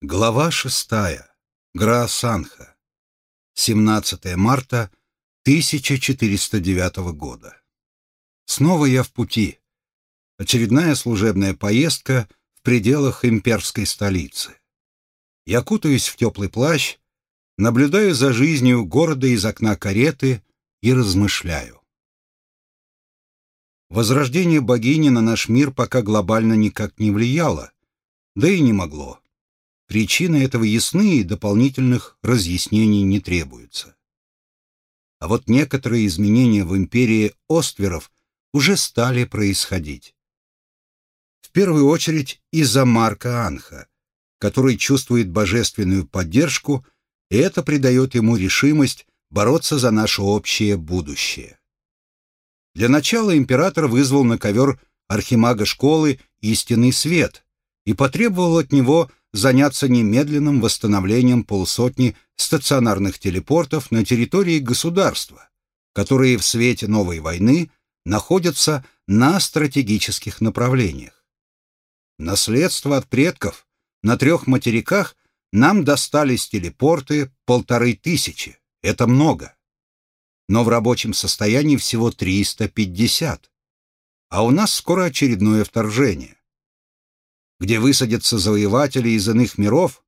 Глава шестая. Граосанха. 17 марта 1409 года. Снова я в пути. Очередная служебная поездка в пределах имперской столицы. Я кутаюсь в теплый плащ, наблюдаю за жизнью города из окна кареты и размышляю. Возрождение богини на наш мир пока глобально никак не влияло, да и не могло. Причины этого ясны и дополнительных разъяснений не требуется. А вот некоторые изменения в империи Остверов уже стали происходить. В первую очередь из-за Марка Анха, который чувствует божественную поддержку, и это придает ему решимость бороться за наше общее будущее. Для начала император вызвал на ковер архимага школы «Истинный свет» и потребовал от него заняться немедленным восстановлением полсотни стационарных телепортов на территории государства, которые в свете новой войны находятся на стратегических направлениях. Наследство от предков на трех материках нам достались телепорты полторы тысячи. Это много. Но в рабочем состоянии всего 350. А у нас скоро очередное вторжение где высадятся завоеватели из иных миров,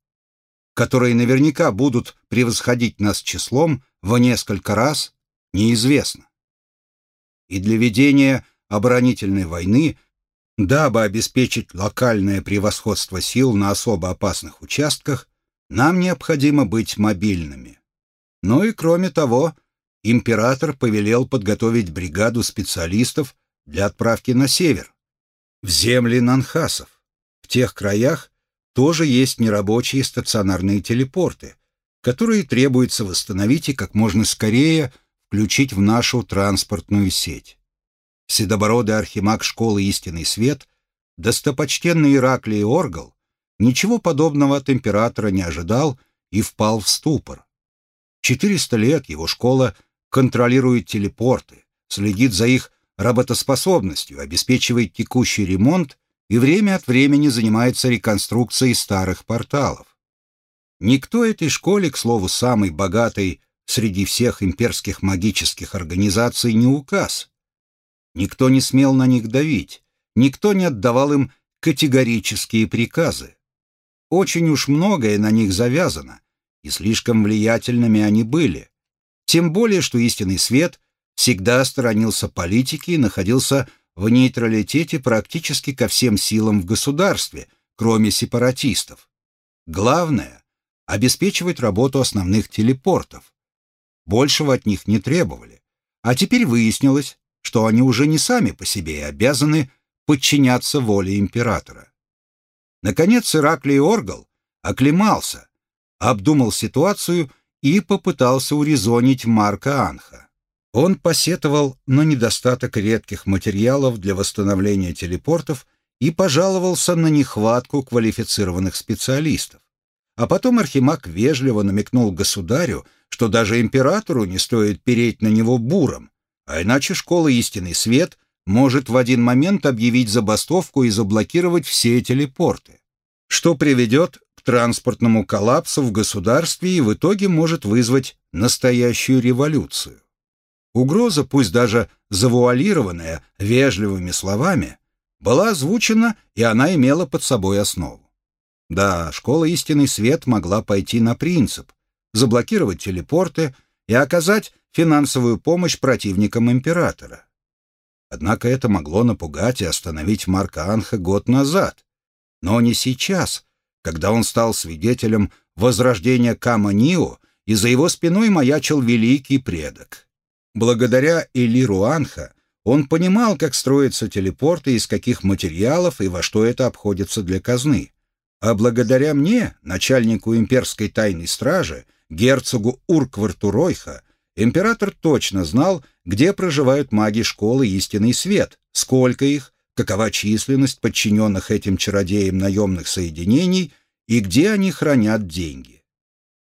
которые наверняка будут превосходить нас числом во несколько раз, неизвестно. И для ведения оборонительной войны, дабы обеспечить локальное превосходство сил на особо опасных участках, нам необходимо быть мобильными. Ну и кроме того, император повелел подготовить бригаду специалистов для отправки на север, в земли нанхасов тех краях тоже есть нерабочие стационарные телепорты, которые требуется восстановить и как можно скорее включить в нашу транспортную сеть. Седобородый архимаг школы «Истинный свет», достопочтенный Ираклий Оргал, ничего подобного от императора не ожидал и впал в ступор. 400 лет его школа контролирует телепорты, следит за их работоспособностью, обеспечивает текущий ремонт и время от времени занимается реконструкцией старых порталов. Никто этой школе, к слову, самой богатой среди всех имперских магических организаций, не указ. Никто не смел на них давить, никто не отдавал им категорические приказы. Очень уж многое на них завязано, и слишком влиятельными они были. Тем более, что истинный свет всегда сторонился политики и находился в нейтралитете практически ко всем силам в государстве, кроме сепаратистов. Главное – обеспечивать работу основных телепортов. Большего от них не требовали. А теперь выяснилось, что они уже не сами по себе обязаны подчиняться воле императора. Наконец Ираклий Оргал оклемался, обдумал ситуацию и попытался урезонить Марка Анха. Он посетовал на недостаток редких материалов для восстановления телепортов и пожаловался на нехватку квалифицированных специалистов. А потом Архимаг вежливо намекнул государю, что даже императору не стоит переть на него буром, а иначе школа «Истинный свет» может в один момент объявить забастовку и заблокировать все телепорты, что приведет к транспортному коллапсу в государстве и в итоге может вызвать настоящую революцию. Угроза, пусть даже завуалированная вежливыми словами, была озвучена, и она имела под собой основу. Да, школа «Истинный свет» могла пойти на принцип, заблокировать телепорты и оказать финансовую помощь противникам императора. Однако это могло напугать и остановить Марка Анха год назад, но не сейчас, когда он стал свидетелем возрождения Кама-Нио, и за его спиной маячил великий предок. Благодаря Элиру Анха он понимал, как строятся телепорты, из каких материалов и во что это обходится для казны. А благодаря мне, начальнику имперской тайной стражи, герцогу Уркварту Ройха, император точно знал, где проживают маги школы «Истинный свет», сколько их, какова численность подчиненных этим чародеям наемных соединений и где они хранят деньги.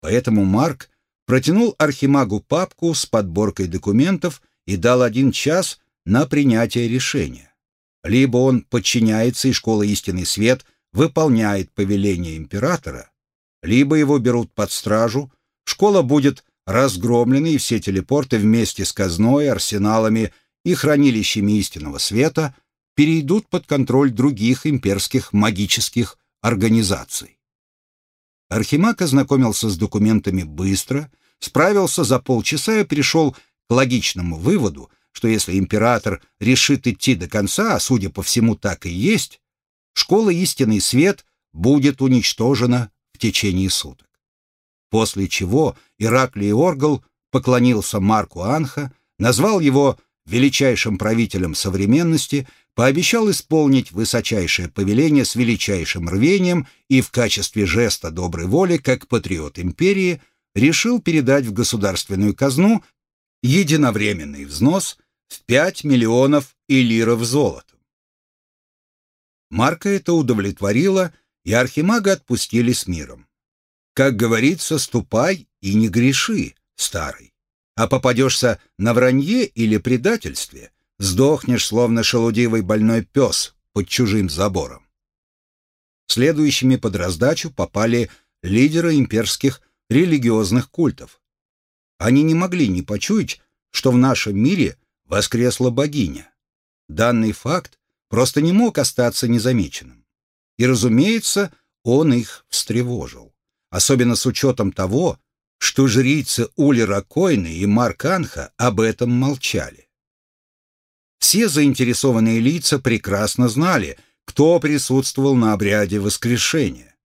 Поэтому Марк протянул архимагу папку с подборкой документов и дал один час на принятие решения. Либо он подчиняется, и школа «Истинный свет» выполняет повеление императора, либо его берут под стражу, школа будет разгромлена, и все телепорты вместе с казной, арсеналами и хранилищами истинного света перейдут под контроль других имперских магических организаций. Архимаг ознакомился с документами быстро, справился за полчаса и пришел к логичному выводу, что если император решит идти до конца, а судя по всему так и есть, школа «Истинный свет» будет уничтожена в течение суток. После чего Ираклий Оргл поклонился Марку Анха, назвал его величайшим правителем современности, пообещал исполнить высочайшее повеление с величайшим рвением и в качестве жеста доброй воли, как патриот империи, решил передать в государственную казну единовременный взнос в 5 миллионов элиров золотом. Марка это удовлетворило, и архимага отпустили с миром. Как говорится, ступай и не греши, старый. А попадешься на вранье или предательстве, сдохнешь, словно шелудивый больной пес под чужим забором. Следующими под раздачу попали лидеры имперских религиозных культов. Они не могли не почуять, что в нашем мире воскресла богиня. Данный факт просто не мог остаться незамеченным. И, разумеется, он их встревожил. Особенно с учетом того, что жрицы Улера Койны и Марканха об этом молчали. Все заинтересованные лица прекрасно знали, кто присутствовал на обряде воскрешения.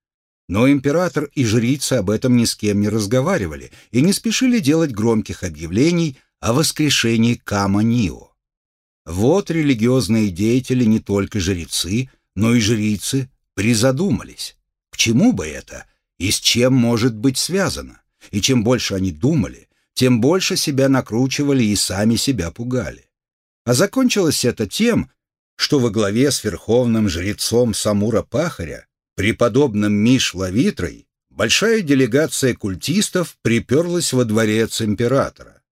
Но император и жрицы об этом ни с кем не разговаривали и не спешили делать громких объявлений о воскрешении Кама-Нио. Вот религиозные деятели, не только жрецы, но и жрицы, призадумались. К чему бы это и с чем может быть связано? И чем больше они думали, тем больше себя накручивали и сами себя пугали. А закончилось это тем, что во главе с верховным жрецом Самура-Пахаря, преподобным Миш Лавитрой, большая делегация культистов приперлась во дворец императора.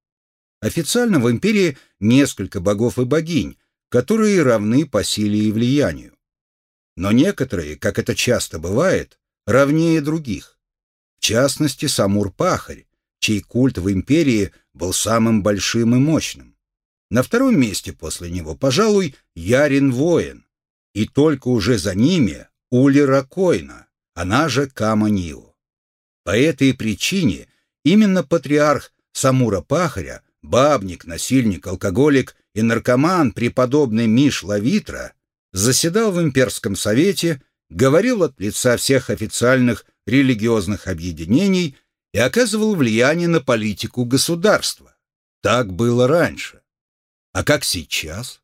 Официально в империи несколько богов и богинь, которые равны по силе и влиянию. Но некоторые, как это часто бывает, равнее других. В частности, Самур-Пахарь, чей культ в империи был самым большим и мощным. На втором месте после него, пожалуй, Ярин-Воин, и только уже за ними Улира Койна, она же Кама-Нио. По этой причине именно патриарх Самура-Пахаря бабник, насильник, алкоголик и наркоман преподобный Миш Лавитра заседал в имперском совете, говорил от лица всех официальных религиозных объединений и оказывал влияние на политику государства. Так было раньше. А как сейчас?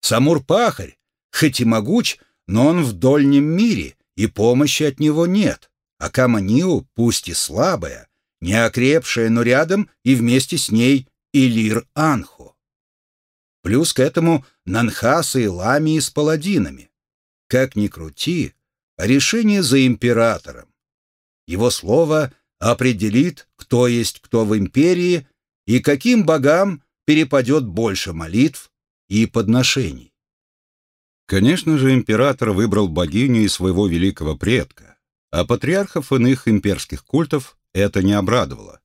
Самур-пахарь, хоть и могуч, но он в дольнем мире, и помощи от него нет. А Каманиу, пусть и слабая, не окрепшая, но рядом и вместе с ней Илир Анху. Плюс к этому Нанхасы и Ламии с паладинами. Как ни крути, решение за императором. Его слово определит, кто есть кто в империи и каким богам перепадет больше молитв и подношений. Конечно же, император выбрал богиню из своего великого предка, а патриархов иных имперских культов это не обрадовало.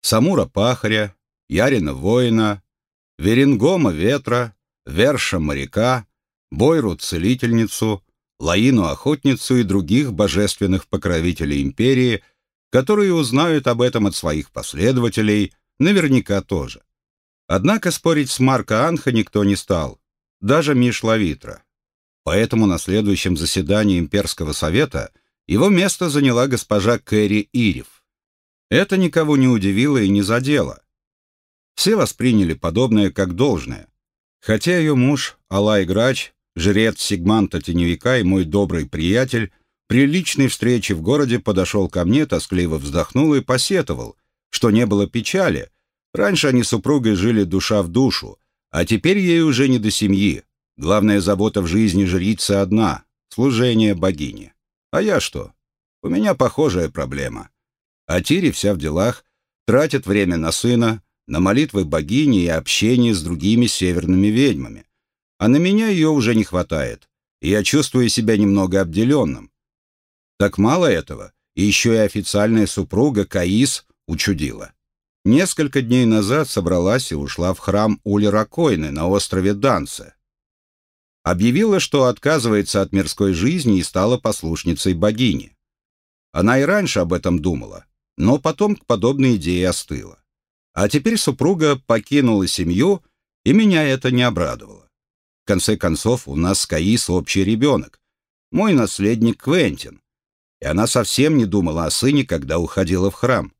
Самура Пахаря, Ярина Воина, Верингома Ветра, Верша Моряка, Бойру Целительницу, Лаину Охотницу и других божественных покровителей империи, которые узнают об этом от своих последователей, наверняка тоже. Однако спорить с Марко Анха никто не стал, даже Миш Лавитра. Поэтому на следующем заседании Имперского совета его место заняла госпожа Кэрри Ирев. Это никого не удивило и не задело. Все восприняли подобное как должное. Хотя ее муж, Алай Грач, жрец Сигманта Теневика и мой добрый приятель, при личной встрече в городе подошел ко мне, тоскливо вздохнул и посетовал, что не было печали. Раньше они супругой жили душа в душу, а теперь ей уже не до семьи. Главная забота в жизни жрицы одна — служение богине. А я что? У меня похожая проблема. А Тири вся в делах, тратит время на сына, на молитвы богини и общение с другими северными ведьмами. А на меня ее уже не хватает, и я чувствую себя немного обделенным. Так мало этого, и еще и официальная супруга Каис учудила. Несколько дней назад собралась и ушла в храм Улеракойны на острове Данце. Объявила, что отказывается от мирской жизни и стала послушницей богини. Она и раньше об этом думала, но потом к подобной идее остыла. А теперь супруга покинула семью, и меня это не обрадовало. В конце концов, у нас с Каис общий ребенок, мой наследник Квентин, и она совсем не думала о сыне, когда уходила в храм.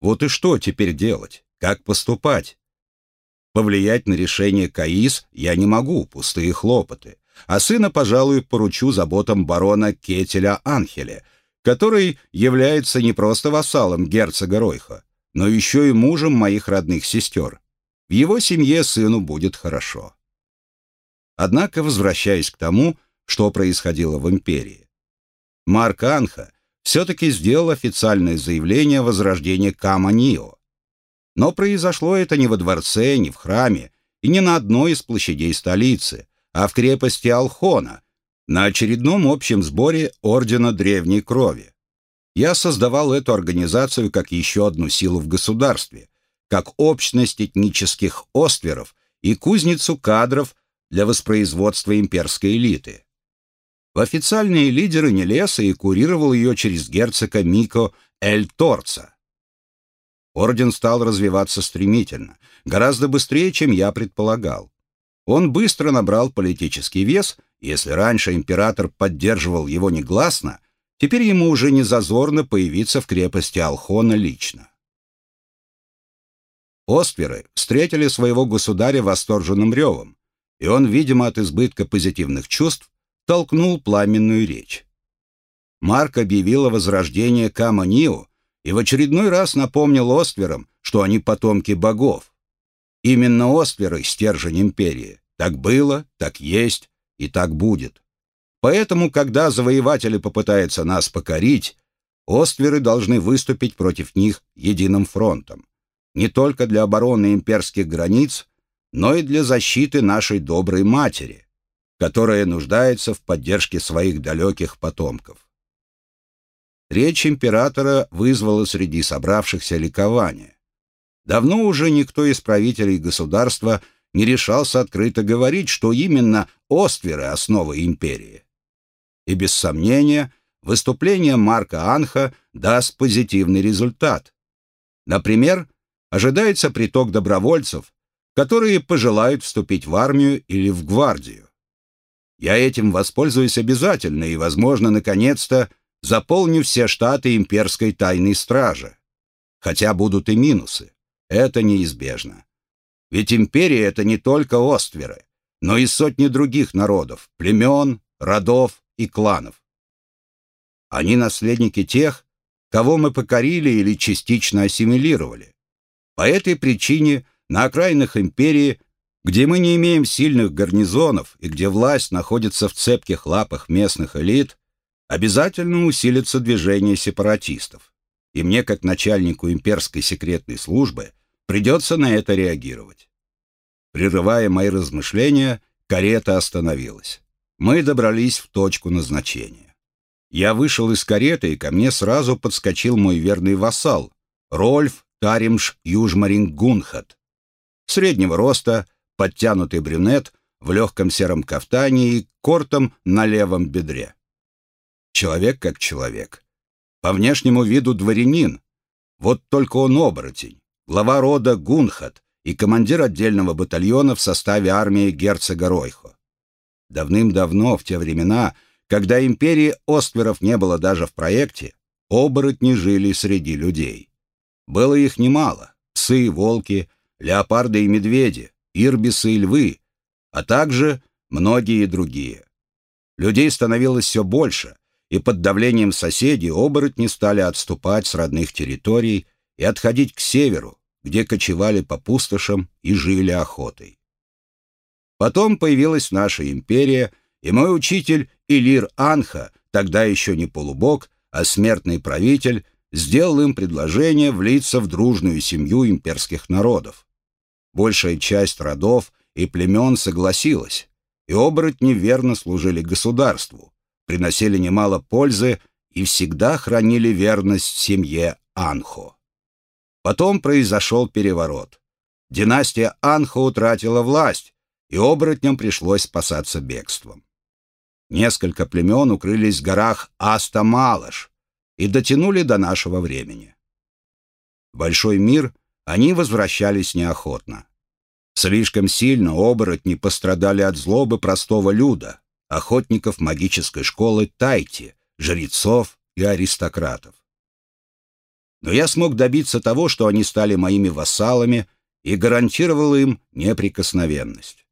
Вот и что теперь делать? Как поступать? Повлиять на решение Каис я не могу, пустые хлопоты. А сына, пожалуй, поручу заботам барона Кетеля Анхеля, который является не просто вассалом герцога Ройха, но еще и мужем моих родных сестер. В его семье сыну будет хорошо. Однако, возвращаясь к тому, что происходило в империи. Марк Анха все-таки сделал официальное заявление о возрождении Кама-Нио. Но произошло это не во дворце, не в храме и не на одной из площадей столицы, а в крепости Алхона, на очередном общем сборе Ордена Древней Крови. Я создавал эту организацию как еще одну силу в государстве, как общность этнических остверов и кузницу кадров для воспроизводства имперской элиты. Официальные лидеры не лез и курировал ее через герцога Мико Эль Торца. Орден стал развиваться стремительно, гораздо быстрее, чем я предполагал. Он быстро набрал политический вес, если раньше император поддерживал его негласно, теперь ему уже не зазорно появиться в крепости Алхона лично. Остверы встретили своего государя восторженным ревом, и он, видимо, от избытка позитивных чувств, толкнул пламенную речь. Марк объявил о возрождении Кама-Нио и в очередной раз напомнил Остверам, что они потомки богов. Именно Остверы — стержень империи. Так было, так есть и так будет. Поэтому, когда завоеватели попытаются нас покорить, Остверы должны выступить против них единым фронтом. Не только для обороны имперских границ, но и для защиты нашей доброй матери, которая нуждается в поддержке своих далеких потомков. Речь императора вызвала среди собравшихся ликование. Давно уже никто из правителей государства не решался открыто говорить, что именно Остверы — основа империи. И без сомнения, выступление Марка Анха даст позитивный результат. Например, ожидается приток добровольцев, которые пожелают вступить в армию или в гвардию. Я этим воспользуюсь обязательно и, возможно, наконец-то заполню все штаты имперской тайной стражи. Хотя будут и минусы. Это неизбежно. Ведь империя — это не только остверы, но и сотни других народов, племен, родов и кланов. Они наследники тех, кого мы покорили или частично ассимилировали. По этой причине на окраинах империи где мы не имеем сильных гарнизонов и где власть находится в цепких лапах местных элит, обязательно усилится движение сепаратистов. И мне, как начальнику имперской секретной службы, придется на это реагировать. Прерывая мои размышления, карета остановилась. Мы добрались в точку назначения. Я вышел из кареты, и ко мне сразу подскочил мой верный вассал, Рольф Таримш Южмарин Гунхат. Среднего роста, подтянутый брюнет в легком сером кафтане и кортом на левом бедре. Человек как человек. По внешнему виду дворянин. Вот только он оборотень, глава рода Гунхат и командир отдельного батальона в составе армии герцога Ройхо. Давным-давно, в те времена, когда империи Остверов не было даже в проекте, оборотни жили среди людей. Было их немало — псы, волки, леопарды и медведи, ирбисы и львы, а также многие другие. Людей становилось все больше, и под давлением соседей оборотни стали отступать с родных территорий и отходить к северу, где кочевали по пустошам и жили охотой. Потом появилась наша империя, и мой учитель Илир Анха, тогда еще не полубог, а смертный правитель, сделал им предложение влиться в дружную семью имперских народов. Большая часть родов и племен согласилась, и оборотни верно служили государству, приносили немало пользы и всегда хранили верность семье Анхо. Потом произошел переворот. Династия Анхо утратила власть, и оборотням пришлось спасаться бегством. Несколько племен укрылись в горах Аста-Малыш и дотянули до нашего времени. Большой мир они возвращались неохотно. Слишком сильно оборотни пострадали от злобы простого люда, охотников магической школы Тайти, жрецов и аристократов. Но я смог добиться того, что они стали моими вассалами и гарантировал им неприкосновенность.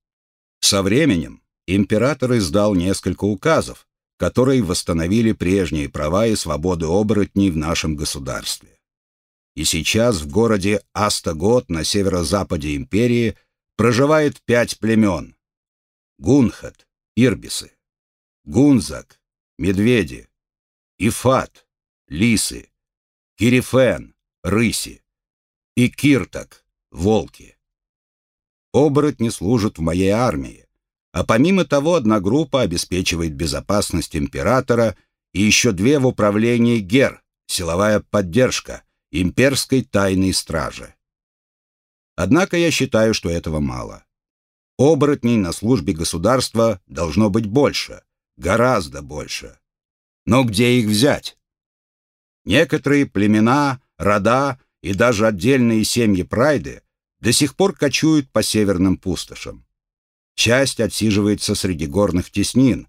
Со временем император издал несколько указов, которые восстановили прежние права и свободы оборотней в нашем государстве. И сейчас в городе Астагот на северо-западе империи проживает пять племен. Гунхат, Ирбисы, Гунзак, Медведи, Ифат, Лисы, Кирифен, Рыси и Киртак, Волки. Оборотни служат в моей армии, а помимо того одна группа обеспечивает безопасность императора и еще две в управлении ГЕР, силовая поддержка, имперской тайной стражи. Однако я считаю, что этого мало. Оборотней на службе государства должно быть больше, гораздо больше. Но где их взять? Некоторые племена, рода и даже отдельные семьи прайды до сих пор кочуют по северным пустошам. Часть отсиживается среди горных теснин.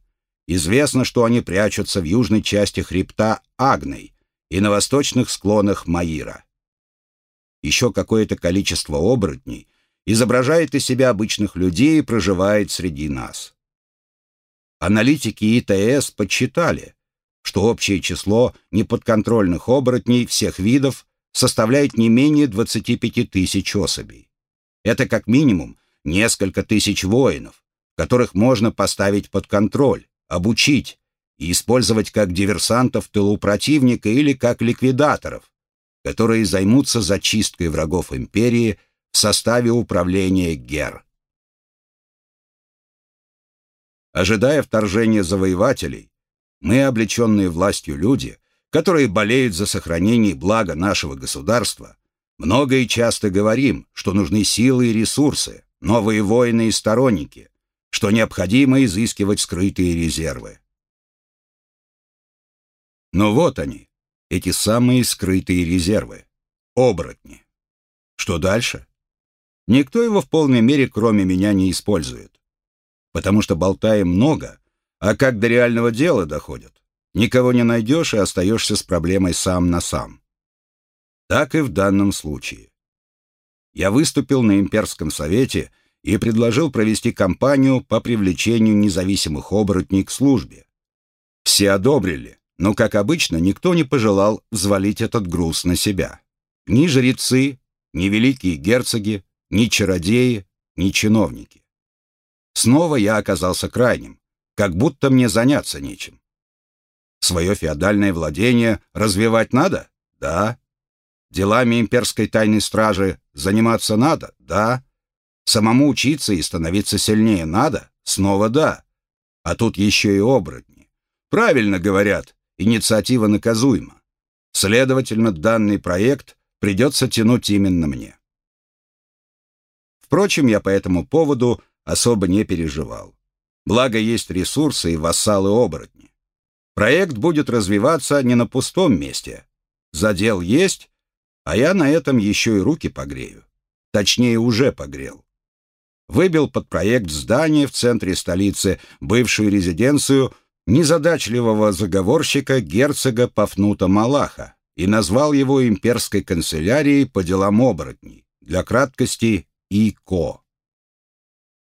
Известно, что они прячутся в южной части хребта Агной и на восточных склонах Маира. Еще какое-то количество оборотней изображает из себя обычных людей и проживает среди нас. Аналитики ИТС подсчитали, что общее число неподконтрольных оборотней всех видов составляет не менее 25 тысяч особей. Это как минимум несколько тысяч воинов, которых можно поставить под контроль, обучить и использовать как диверсантов в тылу противника или как ликвидаторов, которые займутся зачисткой врагов империи в составе управления ГЕР. Ожидая вторжения завоевателей, мы, облеченные властью люди, которые болеют за сохранение блага нашего государства, много и часто говорим, что нужны силы и ресурсы, новые воины и сторонники, что необходимо изыскивать скрытые резервы. Но вот они, эти самые скрытые резервы, оборотни. Что дальше? Никто его в полной мере, кроме меня, не использует. Потому что болтаем много, а как до реального дела доходят, никого не найдешь и остаешься с проблемой сам на сам. Так и в данном случае. Я выступил на имперском совете и предложил провести кампанию по привлечению независимых оборотней к службе. Все одобрили, но, как обычно, никто не пожелал взвалить этот груз на себя. Ни жрецы, ни великие герцоги, ни чародеи, ни чиновники. Снова я оказался крайним, как будто мне заняться нечем. Свое феодальное владение развивать надо? Да. Делами имперской тайной стражи заниматься надо? Да. Самому учиться и становиться сильнее надо? Снова да. А тут еще и оборотни. Правильно говорят, инициатива наказуема. Следовательно, данный проект придется тянуть именно мне. Впрочем, я по этому поводу особо не переживал. Благо есть ресурсы и вассалы-оборотни. Проект будет развиваться не на пустом месте. Задел есть, а я на этом еще и руки погрею. Точнее, уже погрел. Выбил под проект здание в центре столицы, бывшую резиденцию незадачливого заговорщика герцога Пафнута Малаха и назвал его имперской канцелярией по делам оборотней, для краткости ИКО.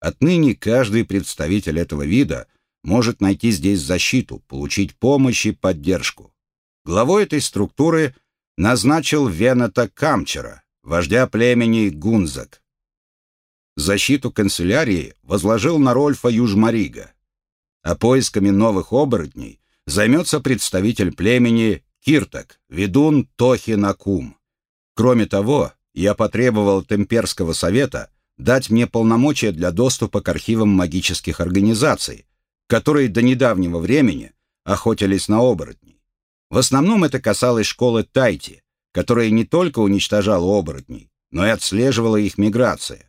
Отныне каждый представитель этого вида может найти здесь защиту, получить помощь и поддержку. Главой этой структуры назначил Вената Камчера, вождя племени Гунзак. Защиту канцелярии возложил на Рольфа Южмарига, а поисками новых оборотней займется представитель племени Киртак, ведун Тохи Накум. Кроме того, я потребовал от имперского совета дать мне полномочия для доступа к архивам магических организаций, которые до недавнего времени охотились на оборотней. В основном это касалось школы Тайти, которая не только уничтожала оборотней, но и отслеживала их миграции.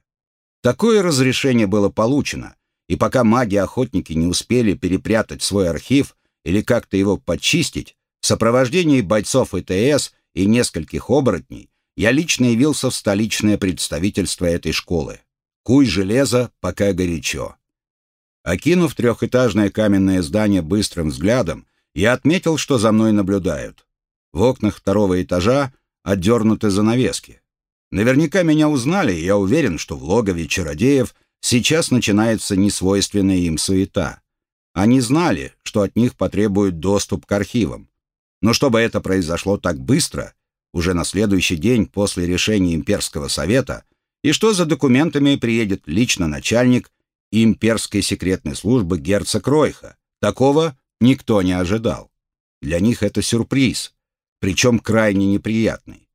Такое разрешение было получено, и пока маги-охотники не успели перепрятать свой архив или как-то его почистить, в сопровождении бойцов ИТС и нескольких оборотней я лично явился в столичное представительство этой школы. Куй железо, пока горячо. Окинув трехэтажное каменное здание быстрым взглядом, я отметил, что за мной наблюдают. В окнах второго этажа отдернуты занавески. Наверняка меня узнали, и я уверен, что в логове чародеев сейчас начинается несвойственная им суета. Они знали, что от них потребуют доступ к архивам. Но чтобы это произошло так быстро, уже на следующий день после решения имперского совета, и что за документами приедет лично начальник имперской секретной службы герцог Ройха, такого никто не ожидал. Для них это сюрприз, причем крайне неприятный.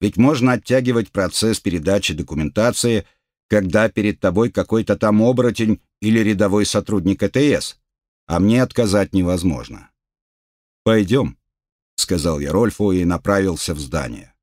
Ведь можно оттягивать процесс передачи документации, когда перед тобой какой-то там оборотень или рядовой сотрудник ЭТС, а мне отказать невозможно. «Пойдем», — сказал я Рольфу и направился в здание.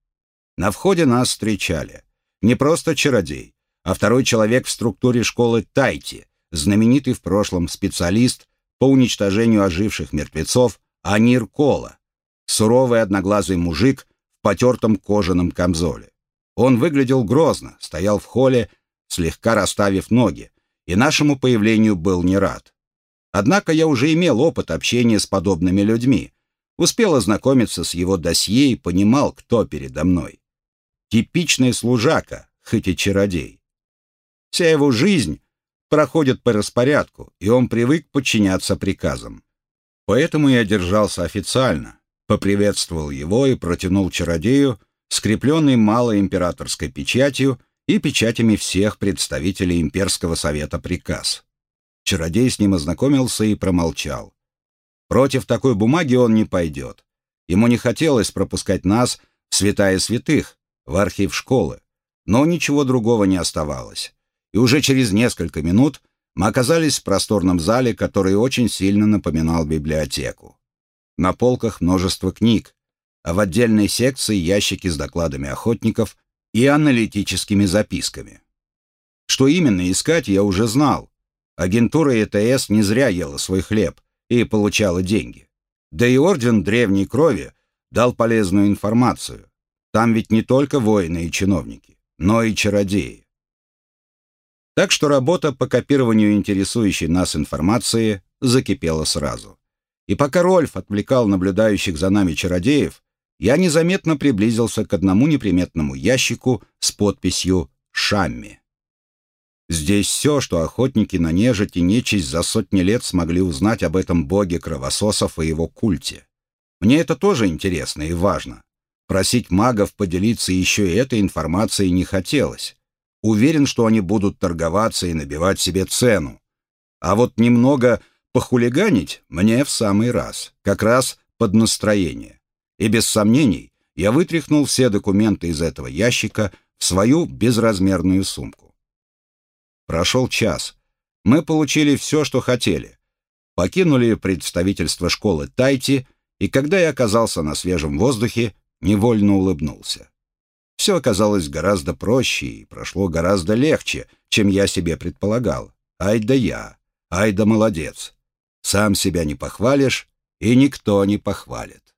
На входе нас встречали. Не просто чародей, а второй человек в структуре школы Тайти, знаменитый в прошлом специалист по уничтожению оживших мертвецов Анир Кола, суровый одноглазый мужик в потертом кожаном камзоле. Он выглядел грозно, стоял в холле, слегка расставив ноги, и нашему появлению был не рад. Однако я уже имел опыт общения с подобными людьми, успел ознакомиться с его досье и понимал, кто передо мной. Типичный служака, хоть и чародей. Вся его жизнь проходит по распорядку, и он привык подчиняться приказам. Поэтому я держался официально, поприветствовал его и протянул чародею, скрепленный малой императорской печатью и печатями всех представителей имперского совета приказ. Чародей с ним ознакомился и промолчал. Против такой бумаги он не пойдет. Ему не хотелось пропускать нас в святая святых, в архив школы, но ничего другого не оставалось и уже через несколько минут мы оказались в просторном зале, который очень сильно напоминал библиотеку. На полках множество книг, а в отдельной секции ящики с докладами охотников и аналитическими записками. Что именно искать, я уже знал. Агентура ЕТС не зря ела свой хлеб и получала деньги. Да и Орден Древней Крови дал полезную информацию. Там ведь не только воины и чиновники, но и чародеи. Так что работа по копированию интересующей нас информации закипела сразу. И пока Рольф отвлекал наблюдающих за нами чародеев, я незаметно приблизился к одному неприметному ящику с подписью «Шамми». Здесь все, что охотники на нежить и нечисть за сотни лет смогли узнать об этом боге кровососов и его культе. Мне это тоже интересно и важно. Просить магов поделиться еще и этой информацией не хотелось. Уверен, что они будут торговаться и набивать себе цену. А вот немного похулиганить мне в самый раз, как раз под настроение. И без сомнений я вытряхнул все документы из этого ящика в свою безразмерную сумку. Прошел час. Мы получили все, что хотели. Покинули представительство школы Тайти, и когда я оказался на свежем воздухе, невольно улыбнулся. Все оказалось гораздо проще и прошло гораздо легче, чем я себе предполагал. Ай да я, ай да молодец. Сам себя не похвалишь, и никто не похвалит.